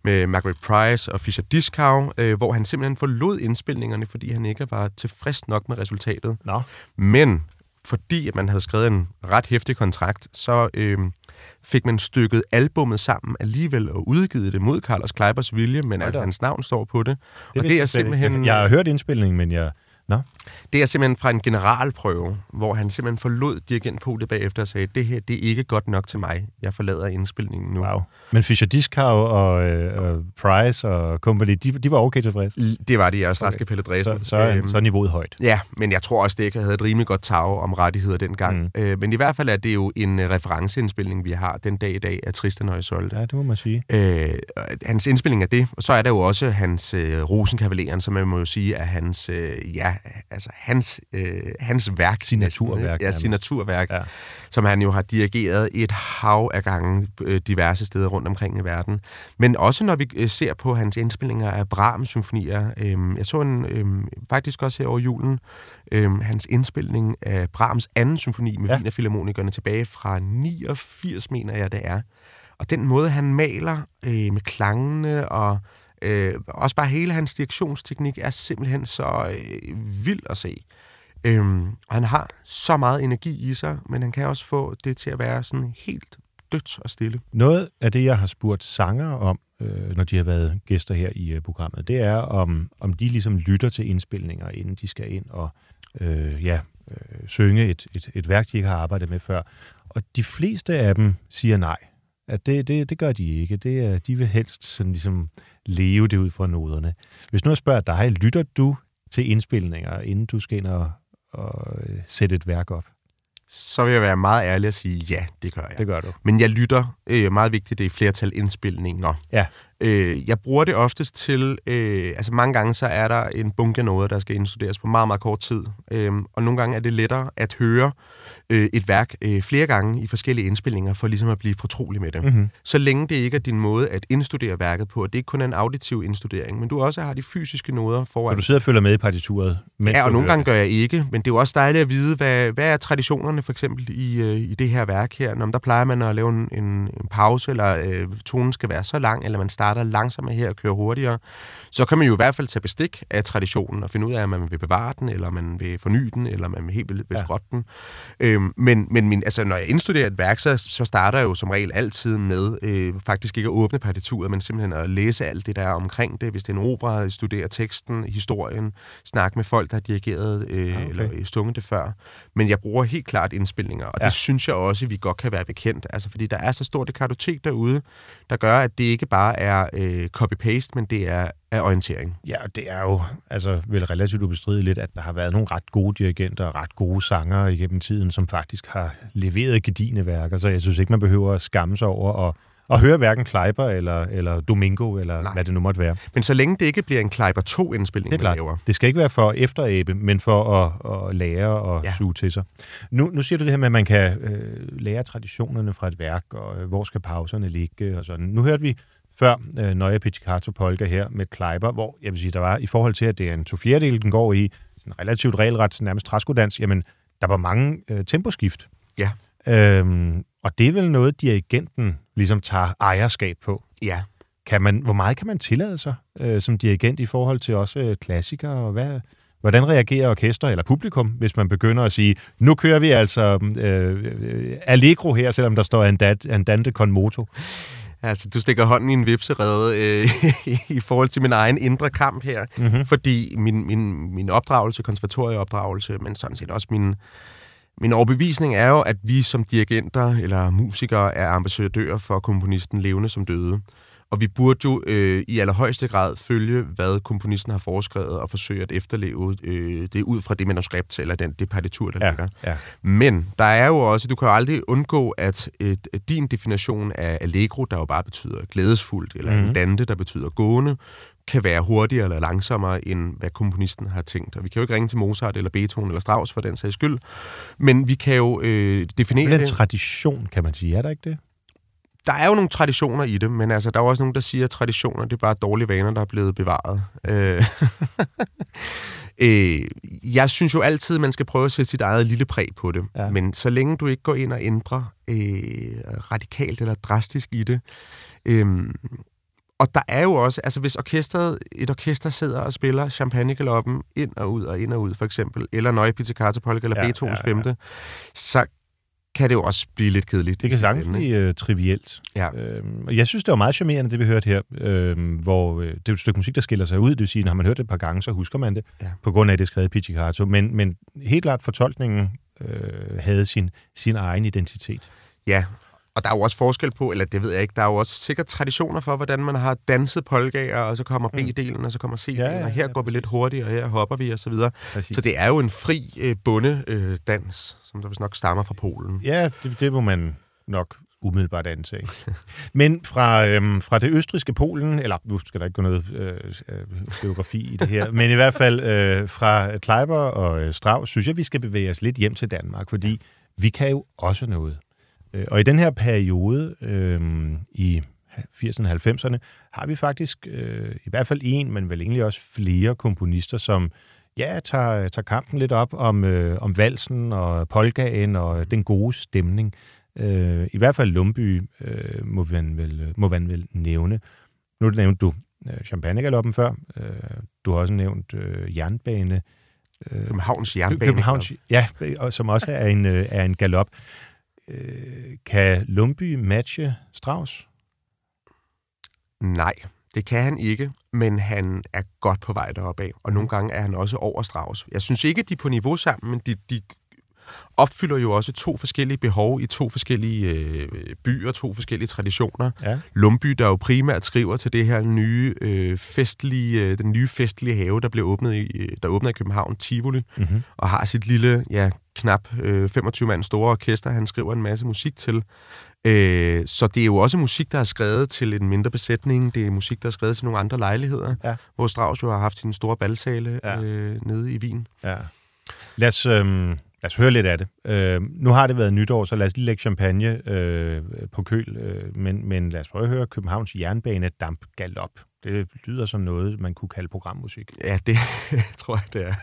med Margaret Price og Fischer Dieskau, øh, hvor han simpelthen forlod indspilningerne, fordi han ikke var tilfreds nok med resultatet. Nå. Men fordi at man havde skrevet en ret hæftig kontrakt, så øh, fik man stykket albummet sammen alligevel og udgivet det mod Carlos Kleibers vilje, men at hans navn står på det. det og det er simpelthen... Jeg, jeg har hørt indspilningen, men jeg Nå. Det er simpelthen fra en generalprøve, hvor han simpelthen forlod dirigentpodiet bagefter og sagde, det her det er ikke godt nok til mig. Jeg forlader indspilningen nu. Wow. Men Fischer Dieskau og øh, Price og company, de, de var okay tilfredse? Det var de, og Straske okay. Pelle Så, så, øhm, så er niveauet højt. Ja, men jeg tror også, det ikke havde et rimelig godt tag om rettigheder dengang. Mm. Øh, men i hvert fald er det jo en øh, referenceindspilning, vi har den dag i dag af Tristan og Isolde. Ja, det må man sige. Øh, hans indspilning af det, og så er der jo også hans øh, Rosenkavaleren, som man må jo sige er hans, øh, ja, altså hans, øh, hans værk. Signaturværk. Ja, signaturværk, ja. som han jo har dirigeret et hav af gange øh, diverse steder rundt omkring i verden. Men også når vi øh, ser på hans indspillinger af Brahms-symfonier. Øh, jeg så en, øh, faktisk også her over julen, øh, hans indspilning af Brahms anden symfoni med ja. Wiener tilbage fra 89, mener jeg det er. Og den måde, han maler øh, med klangene og Øh, også bare hele hans direktionsteknik er simpelthen så øh, vild at se. Øhm, og han har så meget energi i sig, men han kan også få det til at være sådan helt dødt og stille. Noget af det, jeg har spurgt sanger om, øh, når de har været gæster her i øh, programmet, det er, om, om de ligesom lytter til indspilninger, inden de skal ind og øh, ja, øh, synge et, et, et værk, de ikke har arbejdet med før. Og de fleste af dem siger nej. At det, det, det gør de ikke. Det er, de vil helst sådan ligesom leve det ud fra noderne. Hvis nu jeg spørger dig, lytter du til indspilninger, inden du skal ind og, og øh, sætte et værk op? så vil jeg være meget ærlig og sige, ja, det gør jeg. Det gør du. Men jeg lytter, øh, meget vigtigt, det er flertal indspilninger. Ja. Øh, jeg bruger det oftest til, øh, altså mange gange så er der en bunke noget, der skal indstuderes på meget, meget kort tid. Øh, og nogle gange er det lettere at høre øh, et værk øh, flere gange i forskellige indspilninger, for ligesom at blive fortrolig med det. Mm-hmm. Så længe det ikke er din måde at indstudere værket på, og det ikke kun er en auditiv indstudering, men du også har de fysiske noder foran. Så du sidder og følger med i partituret? Ja, og nogle gange gør jeg ikke, men det er jo også dejligt at vide, hvad, hvad er traditionerne for eksempel i, øh, i det her værk her? Når der plejer man at lave en, en, en pause, eller øh, tonen skal være så lang, eller man starter langsommere her og kører hurtigere. Så kan man jo i hvert fald tage bestik af traditionen og finde ud af, om man vil bevare den, eller man vil forny den, eller man vil helt vil, vil skrotte den. Øhm, men men min, altså, når jeg indstuderer et værk, så, så starter jeg jo som regel altid med øh, faktisk ikke at åbne partituret, men simpelthen at læse alt det, der er omkring det. Hvis det er en opera, studere teksten, historien, snakke med folk, der har dirigeret øh, okay. eller sunget det før. Men jeg bruger helt klart indspilninger, og ja. det synes jeg også, vi godt kan være bekendt. Altså, fordi der er så stort et kartotek derude, der gør, at det ikke bare er øh, copy-paste, men det er af orientering. Ja, det er jo altså vel relativt ubestrideligt, at der har været nogle ret gode dirigenter og ret gode sangere igennem tiden, som faktisk har leveret gedine værker, så jeg synes ikke, man behøver at skamme sig over at at høre hverken Kleiber eller, eller Domingo, eller Nej. hvad det nu måtte være. Men så længe det ikke bliver en Kleiber 2-indspilning, det er klart. Laver. Det skal ikke være for efteræbe, men for at, at lære og ja. suge til sig. Nu, nu siger du det her med, at man kan øh, lære traditionerne fra et værk, og øh, hvor skal pauserne ligge og sådan. Nu hørte vi før øh, Nøje Pizzicato Polka her med Kleiber, hvor jeg vil sige, der var i forhold til, at det er en to fjerdedel, den går i sådan relativt regelret, nærmest træskodans, jamen, der var mange øh, temposkift. Ja. Øhm, og det er vel noget, dirigenten ligesom tager ejerskab på. Ja. Kan man, hvor meget kan man tillade sig øh, som dirigent i forhold til også øh, klassikere, og hvad, hvordan reagerer orkester eller publikum, hvis man begynder at sige, nu kører vi altså øh, øh Allegro her, selvom der står Andante con moto? Altså, du stikker hånden i en vipserede øh, i forhold til min egen indre kamp her, mm-hmm. fordi min, min, min opdragelse, konservatorieopdragelse, men sådan set også min, min overbevisning er jo, at vi som dirigenter eller musikere er ambassadører for komponisten levende som døde. Og vi burde jo øh, i allerhøjeste grad følge, hvad komponisten har foreskrevet, og forsøge at efterleve øh, det ud fra det manuskript, eller den, det partitur, der ja, ligger. Ja. Men der er jo også, du kan jo aldrig undgå, at at din definition af allegro, der jo bare betyder glædesfuldt, eller mm. en dante, der betyder gående, kan være hurtigere eller langsommere, end hvad komponisten har tænkt. Og vi kan jo ikke ringe til Mozart eller Beethoven eller Strauss for den sags skyld, men vi kan jo øh, definere... Det er en tradition, kan man sige, er der ikke det? Der er jo nogle traditioner i det, men altså, der er også nogen, der siger, at traditioner det er bare dårlige vaner, der er blevet bevaret. Øh, øh, jeg synes jo altid, man skal prøve at sætte sit eget lille præg på det. Ja. Men så længe du ikke går ind og ændrer øh, radikalt eller drastisk i det, øh, og der er jo også, altså hvis orkestret, et orkester sidder og spiller Champagnegaloppen ind og ud og ind og ud, for eksempel, eller Neue Pizzicato Polka eller ja, Beethovens ja, ja. femte, så kan det jo også blive lidt kedeligt. Det kan sagtens blive uh, trivielt. Ja. Øhm, jeg synes, det var meget charmerende, det vi hørte her, øhm, hvor øh, det er et stykke musik, der skiller sig ud. Det vil sige, når man hørt det et par gange, så husker man det, ja. på grund af, det skrevet Pizzicato. Men, men helt klart, fortolkningen øh, havde sin, sin egen identitet. Ja, og der er jo også forskel på, eller det ved jeg ikke, der er jo også sikkert traditioner for, hvordan man har danset polkaer, og så kommer mm. B-delen, og så kommer C-delen, ja, ja, ja, og her går vi lidt hurtigere, og her hopper vi, og så videre. Præcis. Så det er jo en fri øh, bundedans, øh, dans, som der vist nok stammer fra Polen. Ja, det, det må man nok umiddelbart antage. Men fra, øhm, fra det østriske Polen, eller nu skal der ikke gå noget øh, øh, geografi i det her, men i hvert fald øh, fra Kleiber og øh, Strauss, synes jeg, vi skal bevæge os lidt hjem til Danmark, fordi vi kan jo også noget. Øh, og i den her periode øh, i 80'erne og 90'erne har vi faktisk øh, i hvert fald en, men vel egentlig også flere komponister, som ja, tager, tager kampen lidt op om, øh, om valsen og polkaen og den gode stemning. Øh, I hvert fald Lumby øh, må, man vel, må man vel nævne. Nu nævnte du øh, Champagnegaloppen før. Øh, du har også nævnt øh, Jernbane Øh, Københavns Jernbane. Københavns, ja, og som også er en, øh, er en galop. Øh, kan Lumby matche Strauss? Nej, det kan han ikke, men han er godt på vej deroppe af, og nogle gange er han også over Strauss. Jeg synes ikke, de er på niveau sammen, men de, de opfylder jo også to forskellige behov i to forskellige øh, byer, to forskellige traditioner. Ja. Lumby, der jo primært skriver til det her nye øh, festlige, øh, den nye festlige have, der blev åbnet i, der åbnede i København, Tivoli, mm-hmm. og har sit lille, ja, knap øh, 25 mand store orkester, han skriver en masse musik til. Øh, så det er jo også musik, der er skrevet til en mindre besætning. Det er musik, der er skrevet til nogle andre lejligheder, ja. hvor Strauss jo har haft sin store balsale ja. øh, nede i Wien. Ja. Lad os, øh, lad os høre lidt af det. Øh, nu har det været nytår, så lad os lige lægge champagne øh, på køl. Øh, men, men lad os prøve at høre Københavns Jernbane Damp Galop. Det lyder som noget, man kunne kalde programmusik. Ja, det tror jeg, det er.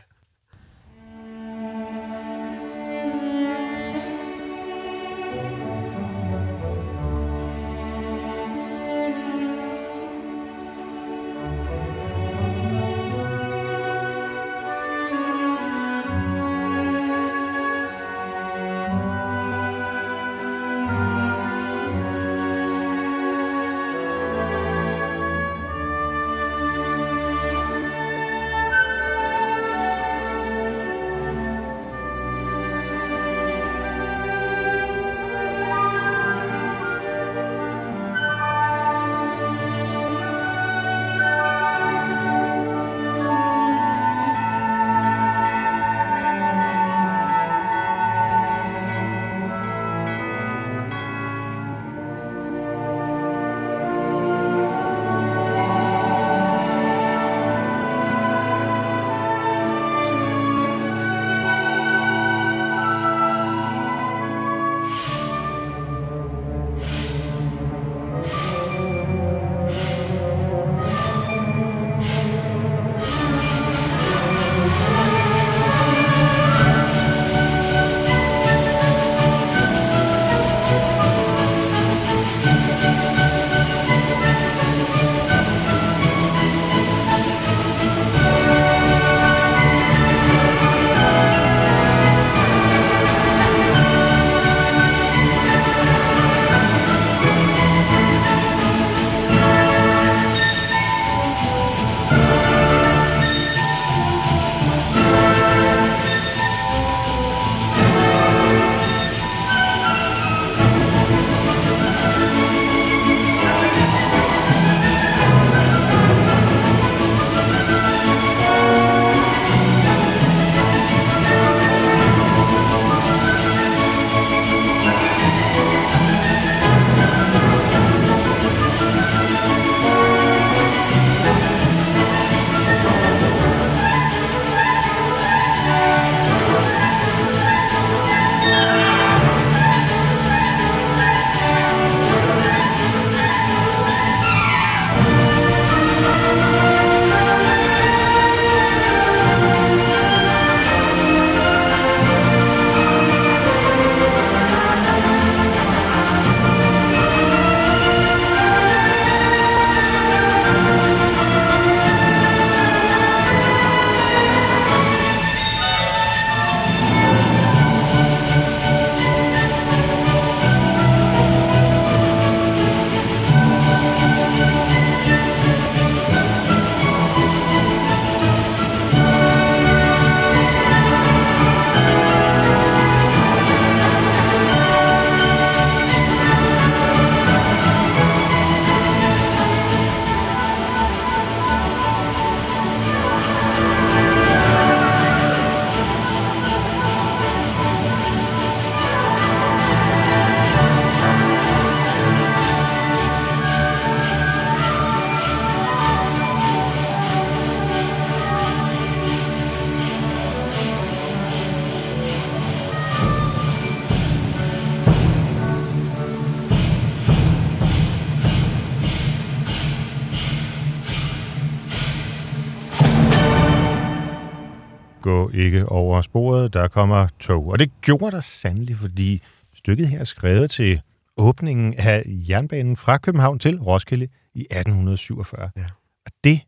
Ikke over sporet, der kommer tog. Og det gjorde der sandelig, fordi stykket her er skrevet til åbningen af jernbanen fra København til Roskilde i 1847. Ja. Og det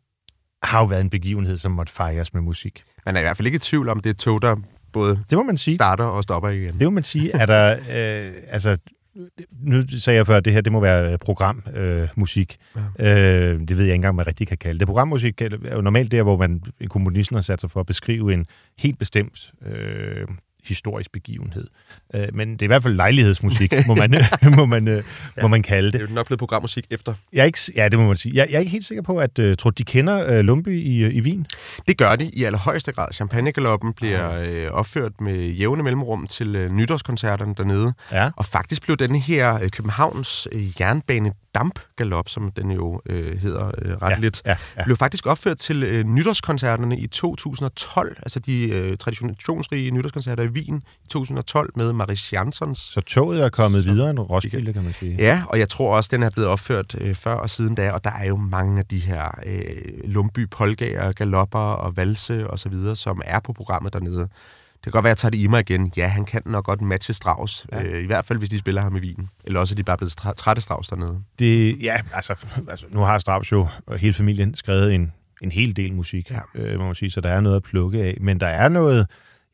har jo været en begivenhed, som måtte fejres med musik. Man er i hvert fald ikke i tvivl om, det er tog, der både det må man sige. starter og stopper igen. Det må man sige. Er der, øh, altså, nu sagde jeg før, at det her det må være programmusik. Øh, musik. ja. øh, det ved jeg ikke engang, man rigtig kan kalde det. Programmusik er jo normalt der, hvor man komponisten har sat sig for at beskrive en helt bestemt øh, historisk begivenhed. Øh, men det er i hvert fald lejlighedsmusik, må man, må man, øh, ja, må man kalde det. Det er jo nok blevet programmusik efter. Jeg er ikke, ja, det må man sige. Jeg, jeg er ikke helt sikker på, at uh, tror de kender uh, Lumby i, i Wien? Det gør de i allerhøjeste grad. Champagnegaloppen bliver uh, opført med jævne mellemrum til uh, nytårskoncerterne dernede. Ja. Og faktisk blev den her uh, Københavns uh, jernbane dampgalop, som den jo øh, hedder øh, ret ja, lidt, ja, ja. blev faktisk opført til øh, nytårskoncerterne i 2012, altså de øh, traditionsrige nytårskoncerter i Wien i 2012 med Maris Jansons. Så toget er kommet så, videre end Roskilde, kan man sige. Ja, og jeg tror også, den er blevet opført øh, før og siden da, og der er jo mange af de her øh, Lumby, Polgager, galopper og valse og så videre, som er på programmet dernede. Det kan godt være, at jeg tager det i mig igen. Ja, han kan nok godt matche Strauss. Ja. Øh, I hvert fald, hvis de spiller ham i Wien. Eller også er de bare blevet trætte Strauss dernede. Det, ja, altså, altså, nu har Strauss jo og hele familien skrevet en, en hel del musik, ja. øh, må man sige, så der er noget at plukke af. Men der er noget,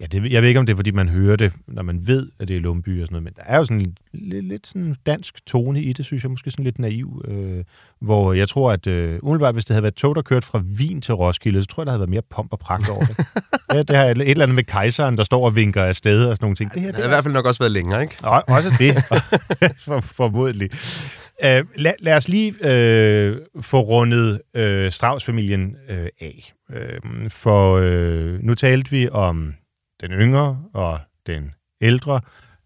Ja, det, jeg ved ikke, om det er, fordi man hører det, når man ved, at det er Lumby og sådan noget, men der er jo sådan lidt, lidt sådan dansk tone i det, synes jeg, måske sådan lidt naiv, øh, hvor jeg tror, at øh, umiddelbart, hvis det havde været tog, der kørt fra Wien til Roskilde, så tror jeg, der havde været mere pomp og pragt over det. ja, det har et, et eller andet med kejseren, der står og vinker af sted og sådan nogle ting. Det, her, det, det har i hvert fald nok også været længere, ikke? Og, også det, for, formodentlig. Uh, lad, lad os lige uh, få rundet uh, Strauss-familien uh, af. Uh, for uh, nu talte vi om den yngre og den ældre.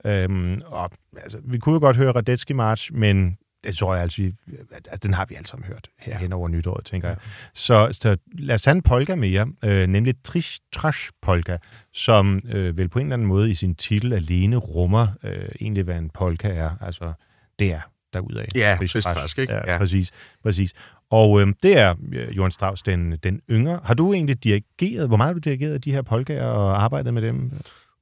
Øhm, og altså, vi kunne jo godt høre Radetzky March, men det tror jeg altså, at den har vi alle sammen hørt her hen over nytåret, tænker ja. jeg. Så, så lad os tage en polka mere, øh, nemlig Trish Trash Polka, som øh, vel på en eller anden måde i sin titel alene rummer øh, egentlig, hvad en polka er. Altså, det er derudaf. Ja, Trish Trash, ikke? Ja, ja, præcis. præcis. Og øh, det er øh, Johan Strauss, den, den yngre. Har du egentlig dirigeret, hvor meget har du dirigeret de her polkaer og arbejdet med dem?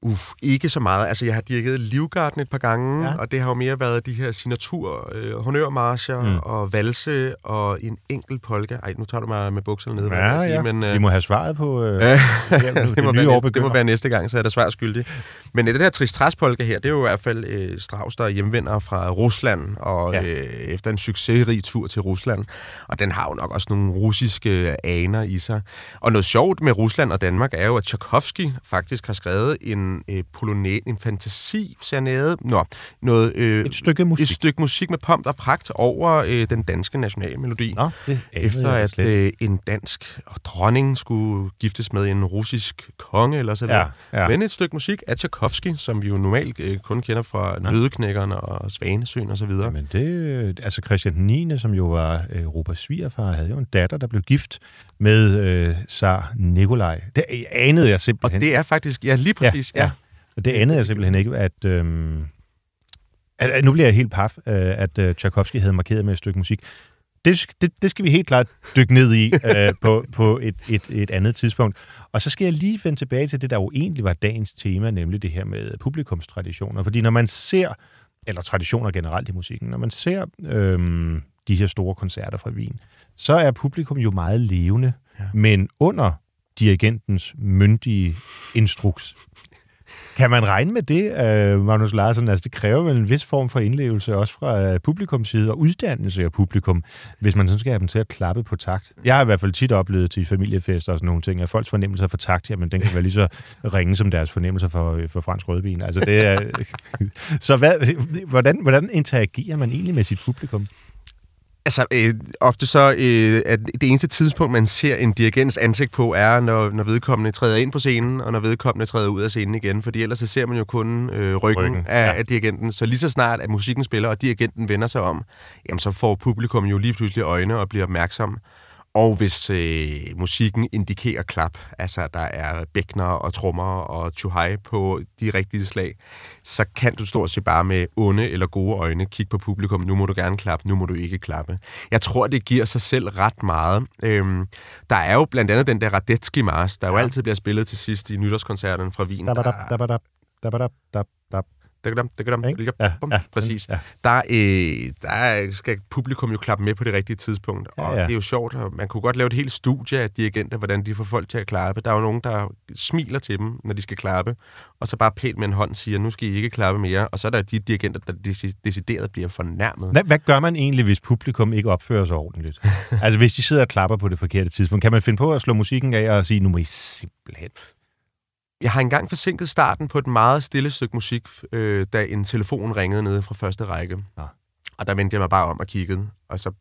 Uff, ikke så meget. Altså, jeg har dirigeret Livgarden et par gange, ja. og det har jo mere været de her signatur øh, honørmarscher mm. og valse og en enkelt polka. Ej, nu tager du mig med bukserne ned. Ja, sige, ja. Men, øh, Vi må have svaret på øh, ja, det, må være næste, det må være næste gang, så er der svar skyldig. Men øh, det der Tristras polka her, det er jo i hvert fald øh, Strauss, der hjemvender fra Rusland, og ja. øh, efter en succesrig tur til Rusland. Og den har jo nok også nogle russiske aner i sig. Og noget sjovt med Rusland og Danmark er jo, at Tchaikovsky faktisk har skrevet en en øh, polonet, en fantasi, serenade, Nå, noget, øh, et stykke musik. Et stykke musik med pomp og pragt over øh, den danske nationalmelodi. Nå, det efter at øh, en dansk dronning skulle giftes med en russisk konge eller sådan ja, ja. Men et stykke musik af Tchaikovsky, som vi jo normalt øh, kun kender fra ja. Nødeknækkerne og Svanesøen og så videre. Men det, altså Christian 9., som jo var øh, Europas svigerfar, havde jo en datter, der blev gift med øh, Tsar Nikolaj. Det anede jeg simpelthen. Og det er faktisk, ja lige præcis, ja. ja. Det anede jeg simpelthen ikke, at... Øh, at, at nu bliver jeg helt paf, øh, at øh, Tchaikovsky havde markeret med et stykke musik. Det, det, det skal vi helt klart dykke ned i øh, på, på et, et, et andet tidspunkt. Og så skal jeg lige vende tilbage til det, der jo egentlig var dagens tema, nemlig det her med publikumstraditioner. Fordi når man ser, eller traditioner generelt i musikken, når man ser øh, de her store koncerter fra Wien, så er publikum jo meget levende, ja. men under dirigentens myndige instruks. Kan man regne med det, uh, Magnus Larsen? Altså, det kræver vel en vis form for indlevelse også fra øh, publikums side og uddannelse af publikum, hvis man sådan skal have dem til at klappe på takt. Jeg har i hvert fald tit oplevet til familiefester og sådan nogle ting, at folks fornemmelser for takt, jamen den kan være lige så ringe som deres fornemmelser for, øh, for fransk rødvin. Altså, det er, så hvad, hvordan, hvordan interagerer man egentlig med sit publikum? Altså, øh, ofte så, øh, at det eneste tidspunkt, man ser en dirigents ansigt på, er, når, når vedkommende træder ind på scenen, og når vedkommende træder ud af scenen igen, fordi ellers så ser man jo kun øh, ryggen, ryggen af, ja. af dirigenten. Så lige så snart, at musikken spiller, og dirigenten vender sig om, jamen så får publikum jo lige pludselig øjne og bliver opmærksom. Og hvis øh, musikken indikerer klap, altså der er bækner og trommer og chuhai på de rigtige slag, så kan du stort set bare med onde eller gode øjne kigge på publikum. Nu må du gerne klappe, nu må du ikke klappe. Jeg tror, det giver sig selv ret meget. Øhm, der er jo blandt andet den der Radetzky Mars, der jo altid bliver spillet til sidst i nytårskoncerten fra Wien. Da, da, da, da, da, da, da, da, det Ja, ja, præcis. ja. Der, øh, der skal publikum jo klappe med på det rigtige tidspunkt. Ja, Og ja. det er jo sjovt, og man kunne godt lave et helt studie af dirigenter, hvordan de får folk til at klappe. Der er jo nogen, der smiler til dem, når de skal klappe, og så bare pænt med en hånd siger, nu skal I ikke klappe mere. Og så er der de dirigenter, der deci- decideret bliver fornærmet. Hvad, hvad gør man egentlig, hvis publikum ikke opfører sig ordentligt? altså, hvis de sidder og klapper på det forkerte tidspunkt, kan man finde på at slå musikken af og sige, nu må I simpelthen... Jeg har engang forsinket starten på et meget stille stykke musik, øh, da en telefon ringede nede fra første række. Ja. Og der vendte jeg mig bare om og kiggede, og så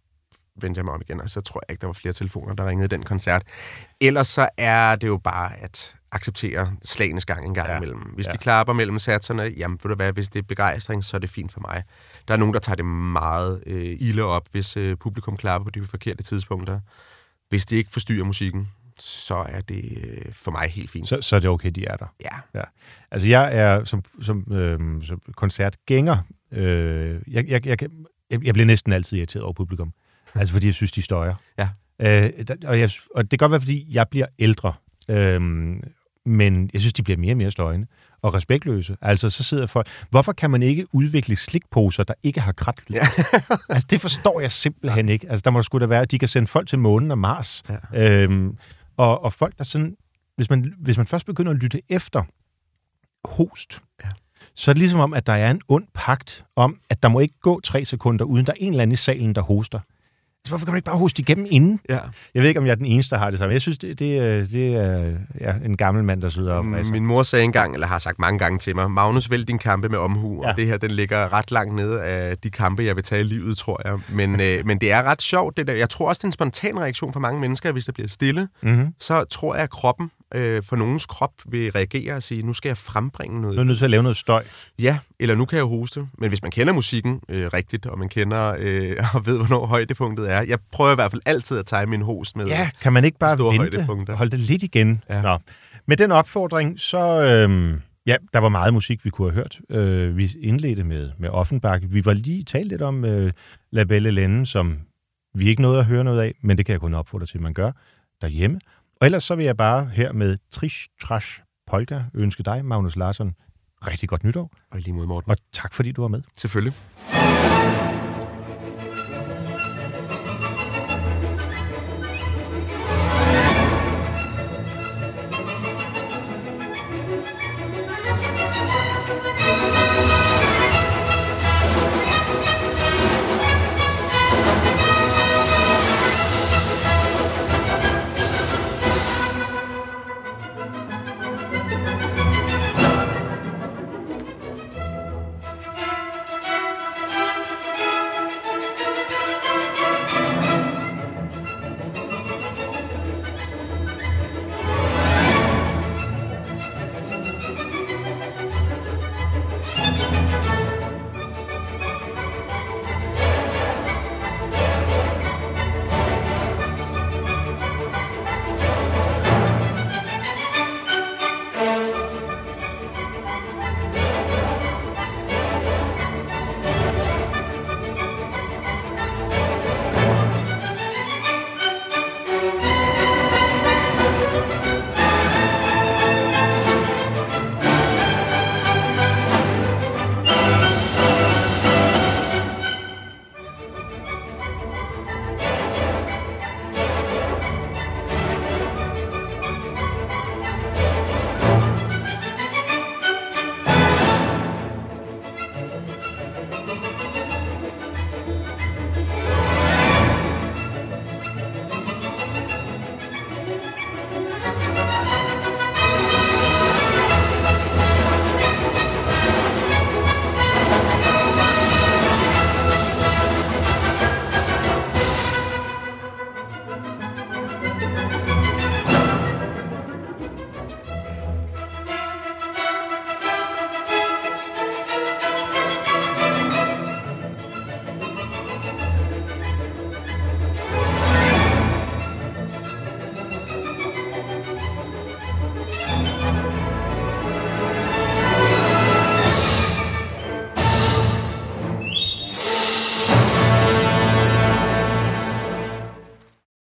vendte jeg mig om igen, og så tror jeg ikke, der var flere telefoner, der ringede i den koncert. Ellers så er det jo bare at acceptere slagenes gang en gang Ja. imellem. Hvis ja. de klapper mellem satserne, jamen ved du hvad, hvis det er begejstring, så er det fint for mig. Der er nogen, der tager det meget øh, ilde op, hvis øh, publikum klapper på de forkerte tidspunkter. Hvis det ikke forstyrrer musikken, så er det øh, for mig helt fint. Så, så er det okay, de er der. Ja. Altså, jeg er som, som, øh, som koncertgænger, øh, jeg, jeg, jeg, jeg, jeg bliver næsten altid irriteret over publikum. Altså, fordi jeg synes, de støjer. Ja. Øh, og, jeg, og det kan godt være, fordi jeg bliver ældre. Øh, men jeg synes, de bliver mere og mere støjende og respektløse. Altså, så sidder folk... Hvorfor kan man ikke udvikle slikposer, der ikke har kratlyd? Ja. altså, det forstår jeg simpelthen ikke. Altså, der må sgu da være, at de kan sende folk til månen og Mars. Ja. Øhm, og, og folk, der sådan... Hvis man, hvis man først begynder at lytte efter host, Ja. så er det ligesom om, at der er en ond pagt om, at der må ikke gå tre sekunder, uden der er en eller anden i salen, der hoster. Altså, hvorfor kan du ikke bare hoste igennem inden? Ja. Jeg ved ikke, om jeg er den eneste, der har det samme. Jeg synes, det, det, er- det er ja, en gammel mand, der sidder og fræser. Min mor sagde engang, eller har sagt mange gange til mig, Magnus, vælg din kampe med omhu, ja. Og det her, den ligger ret langt nede af de kampe, jeg vil tage i livet, tror jeg. Men, øh, men det er ret sjovt, det der. Jeg tror også, det er en spontan reaktion for mange mennesker, hvis der bliver stille, Mm-hmm. så tror jeg, at kroppen, øh, for nogens krop, vil reagere og sige, nu skal jeg frembringe noget. Nu er nødt til at lave noget støj. Ja, eller nu kan jeg hoste. Men hvis man kender musikken øh, rigtigt, og man kender øh, og ved, hvornår højdepunktet er, jeg prøver i hvert fald altid at tage min host med. Ja, kan man ikke bare store vente holde det lidt igen? Ja. Nå. Med den opfordring, så... Øhm, ja, der var meget musik, vi kunne have hørt. Øh, vi indledte med, med Offenbach. Vi var lige talt lidt om øh, La Belle Lende, som vi ikke nåede at høre noget af, men det kan jeg kun opfordre til, at man gør derhjemme. Og ellers så vil jeg bare her med Trish Trash Polka ønske dig, Magnus Larsson, rigtig godt nytår, Og lige mod Morten. og tak fordi du var med. Selvfølgelig.